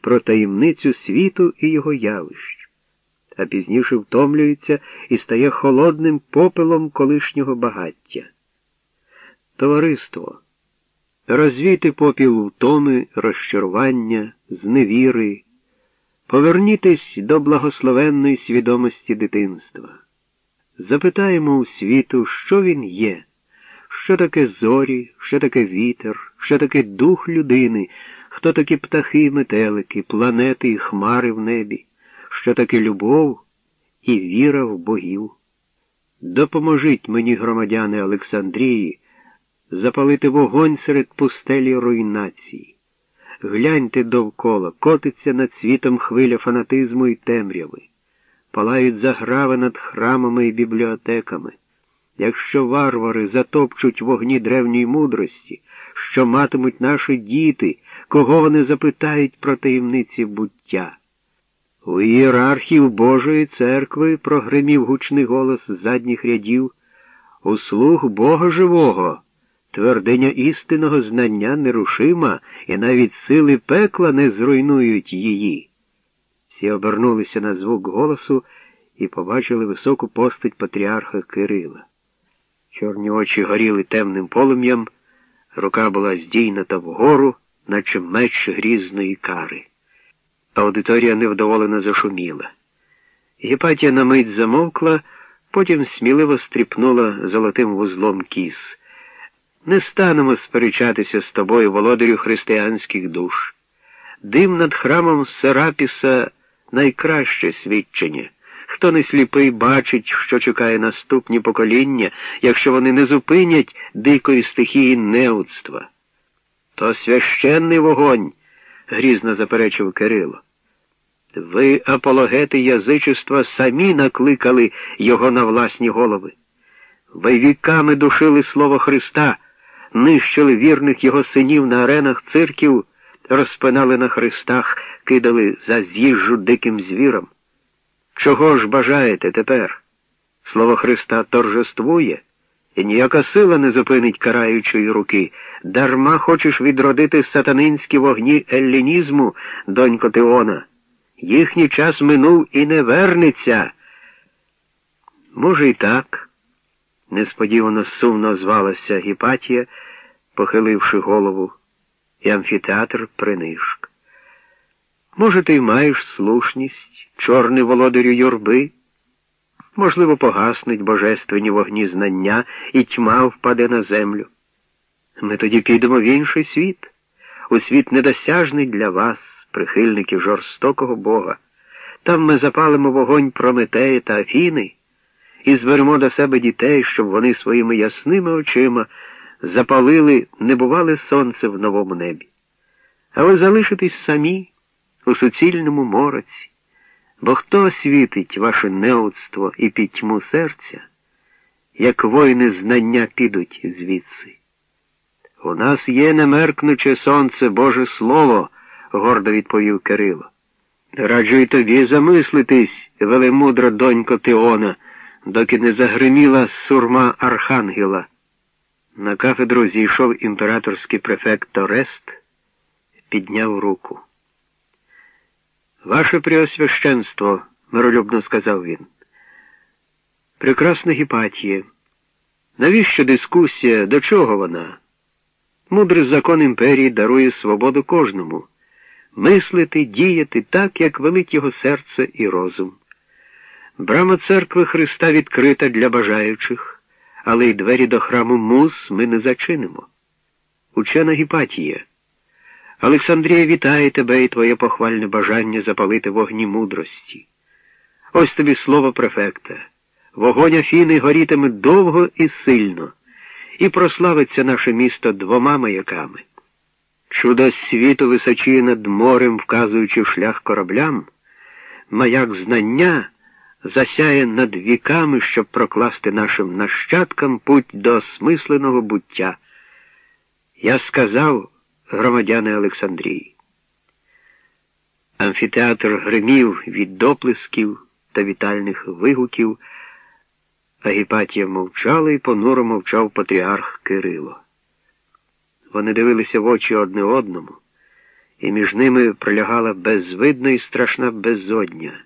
про таємницю світу і його явищ, а пізніше втомлюється і стає холодним попелом колишнього багаття. Товариство, розвійте попіл втоми, розчарування, зневіри, повернітесь до благословенної свідомості дитинства. Запитаємо у світу, що він є, що таке зорі, що таке вітер, що таке дух людини, хто такі птахи і метелики, планети і хмари в небі, що таке любов і віра в богів. Допоможіть мені, громадяни Олександрії, запалити вогонь серед пустелі руйнації. Гляньте довкола, котиться над світом хвиля фанатизму і темряви, палають заграви над храмами і бібліотеками. Якщо варвари затопчуть вогні древньої мудрості, що матимуть наші діти, кого вони запитають про таємниці буття. У ієрархів Божої церкви прогримів гучний голос з задніх рядів, услуг Бога живого. Твердиня істинного знання нерушима, і навіть сили пекла не зруйнують її. Всі обернулися на звук голосу і побачили високу постать патріарха Кирила. Чорні очі горіли темним полум'ям, рука була здійната вгору, наче меч грізної кари. Аудиторія невдоволено зашуміла. Гепатія на мить замовкла, потім сміливо стріпнула золотим вузлом кіс. Не станемо сперечатися з тобою, володарю християнських душ. Дим над храмом Серапіса найкраще свідчення. Хто не сліпий бачить, що чекає наступні покоління, якщо вони не зупинять дикої стихії неудства. То священний вогонь, грізно заперечив Кирило. Ви, апологети язичества, самі накликали його на власні голови. Ви віками душили слово Христа нищили вірних його синів на аренах цирків, розпинали на хрестах, кидали за з'їжджу диким звірам. Чого ж бажаєте тепер? Слово Христа торжествує, і ніяка сила не зупинить караючої руки. Дарма хочеш відродити сатанинські вогні еллінізму, донько Теона. Їхній час минув і не вернеться. Може, і так несподівано сумно звалася Гіпатія, похиливши голову, і амфітеатр принишк. Може, ти маєш слушність, чорний володарю юрби? Можливо, погаснуть божественні вогні знання і тьма впаде на землю. Ми тоді підемо в інший світ, у світ недосяжний для вас, прихильників жорстокого Бога. Там ми запалимо вогонь Прометея та Афіни і зберемо до себе дітей, щоб вони своїми ясними очима запалили небувале сонце в новому небі. А ви залишитесь самі у суцільному мороці, бо хто освітить ваше неудство і пітьму серця, як воїни знання підуть звідси? У нас є немеркнуче сонце Боже Слово, гордо відповів Кирило. Раджу й тобі замислитись, велемудра донько Теона доки не загриміла сурма архангела. На кафедру зійшов імператорський префект Торест, підняв руку. Ваше Преосвященство, миролюбно сказав він. Прекрасна Гіпатія. Навіщо дискусія? До чого вона? Мудрий закон імперії дарує свободу кожному мислити, діяти так, як велить його серце і розум. Брама церкви Христа відкрита для бажаючих, але й двері до храму мус ми не зачинимо. Учена Гіпатія. Олександрія вітає тебе і твоє похвальне бажання запалити вогні мудрості. Ось тобі слово префекта. Вогонь Афіни горітиме довго і сильно, і прославиться наше місто двома маяками. Чудо світу височіє над морем, вказуючи шлях кораблям, маяк знання засяє над віками, щоб прокласти нашим нащадкам путь до осмисленого буття. Я сказав, громадяни Олександрії. Амфітеатр гримів від доплесків та вітальних вигуків, Агіпатія мовчала і понуро мовчав патріарх Кирило. Вони дивилися в очі одне одному і між ними пролягала безвидна і страшна безодня.